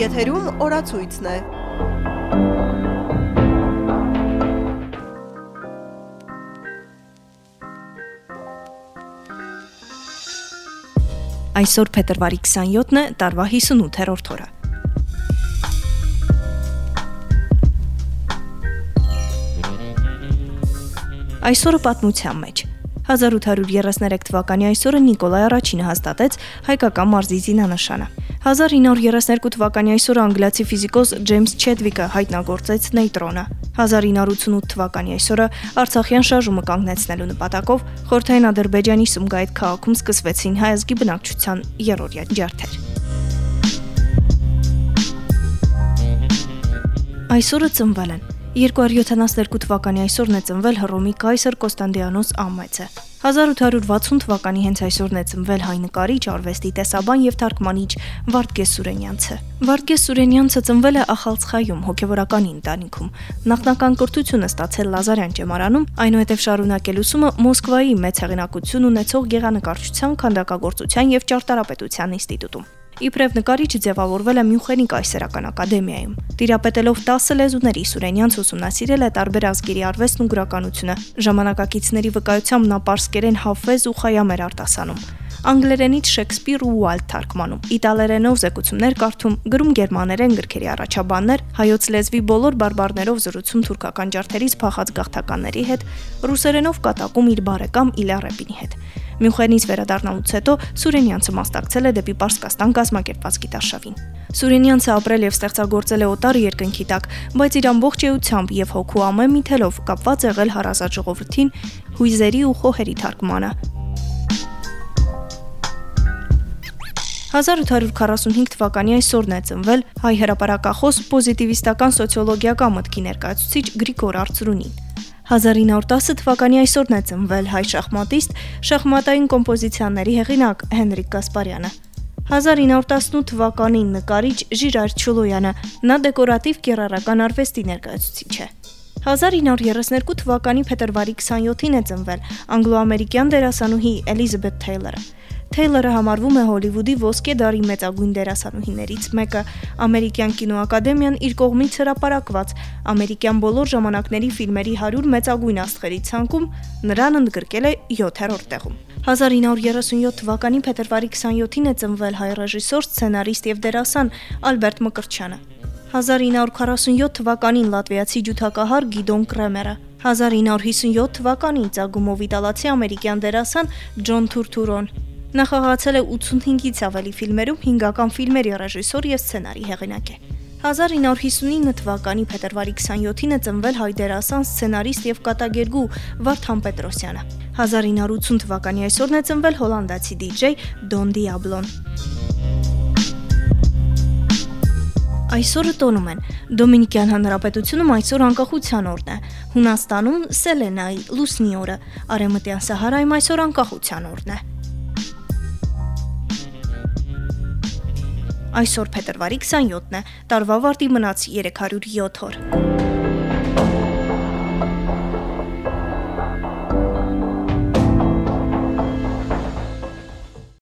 Եթերում օրացույցն է։ Այսօր փետրվարի 27-ն է, տարվա 58-րդ օրը։ Այսօրը պատմության մեջ 1833 թվականի այսօրը Նիկոլայ առաջինը հաստատեց հայկական մարզի զինանշանը։ 1932 թվականի այսօրը անգլիացի ֆիզիկոս Ջեյմս Չեդվիկը հայտնագործեց նեյտրոնը։ 1988 թվականի այսօրը Արցախյան շարժումը կանգնեցնելու նպատակով Խորթային Ադրբեջանի Սումգայիթ քաղաքում սկսվեցին հայազգի բնակչության երրորդյա ջարդեր։ Այսօրը ծնվել են 272 թվականի այսօրն է ծնվել Հռոմի կայսր Կոստանդիանոս Ամեծը։ 1860 թվականի հենց այսօրն է ծնվել հայ նկարիչ, արվեստի տեսաբան եւ թարգմանիչ Վարդգես Սուրենյանցը։ Վարդգես Սուրենյանցը ծնվել է Ախալցխայում հոգեվորական ընտանիքում։ Նախնական կրթությունը ստացել Լազարյան ճեմարանում, այնուհետև շարունակել ուսումը Մոսկվայի մեծ հեղինակություն ունեցող գեղանկարչության, քանդակագործության եւ ճարտարապետության ինստիտուտում։ Իբրև նկարիչ ձևավորվել է Մյունխենի կայսերական ակադեմիայում։ Տիրապետելով 10 լեզուների Սուրենյանց ուսումնասիրել է տարբեր ազգերի արվեստն ու գրականությունը։ Ժամանակակիցների վկայությամբ նա պարսկերեն Հաֆեզ ու Խայամ էր արտասանում անգլերենից Շեքսպիր ու Ուալտ թարգմանում, իտալերենով զեկուցումներ կարդում, գրում գերմաներեն գրքերի առաջաբաններ, հայոց լեզվի բոլոր բարբառներով զրուցում թուրքական ջարդերից փախած գաղթականների հետ, ռուսերենով կատակում իր բարեկամ Իլյա Ռեպինի հետ։ Մյունխենից վերադառնալուց հետո Սուրենյանցը մասնակցել է դեպի Պարսկաստան կազմակերպված գիտարշավին։ Սուրենյանցը ապրել եւ ստեղծագործել է օտար երկնքի տակ, բայց իր ամբողջ էությամբ եւ հոգու ամեն միթելով կապված եղել հարազատ ժողովրդին, հույզերի ու խոհերի թարգմանը, 1845 թվականի այսօրն է ծնվել հայ հրապարակախոս պոզիտիվիստական սոցիոլոգիական մտքի ներկայացուցիչ Գրիգոր Արծրունին։ 1910 թվականի այսօրն է ծնվել հայ շախմատիստ, շախմատային կոմպոզիցիաների հեղինակ Հենրիկ Գասպարյանը։ 1918 թվականին նկարիչ Ժիրար Չուլոյանը, նա դեկորատիվ կերարական արվեստի ներկայացուցիչ է։ 1932 թվականի փետրվարի 27-ին է ծնվել անգլո-ամերիկյան դերասանուհի Էլիզաբեթ Թեյլորը։ Թեյլորը համարվում է Հոլիվուդի ոսկե դարի մեծագույն դերասանուհիներից մեկը։ Ամերիկյան կինոակադեմիան իր կողմից հրապարակված ամերիկյան բոլոր ժամանակների ֆիլմերի 100 մեծագույն աստղերի ցանկում նրան ընդգրկել է 7-րդ տեղում։ 1937 թվականի փետրվարի 27-ին է ծնվել հայ ռեժիսոր, սցենարիստ եւ դերասան Ալբերտ Մկրտչյանը։ 1947 թվականին լատվիացի ջութակահար Գիդոն Կրեմերը 1957 թվականին ծագումով իտալացի ամերիկյան դերասան Ջոն Թուրթուրոն Նա խաղացել է 85-ից ավելի ֆիլմերում, հինգական ֆիլմերի ռեժիսոր եւ սցենարի հեղինակ է։ 1959 թվականի փետրվարի 27-ին է ծնվել հայ դերասան, սցենարիստ եւ կատակերգու Վարդան Պետրոսյանը։ 1980 թվականի այսօրն է ծնվել հոլանդացի դիջեյ Դոն Դիաբլոն։ Այսօրը տոնում են։ Դոմինիկյան Հանրապետությունում այսօր անկախության օրն է։ Հունաստանում Սելենայի լուսնի օրը, Արեմտյան Սահարայում այսօր անկախության օրն է։ Այսօր փետրվարի 27-ն է։ Տարվա վարտի մնաց 307 օր։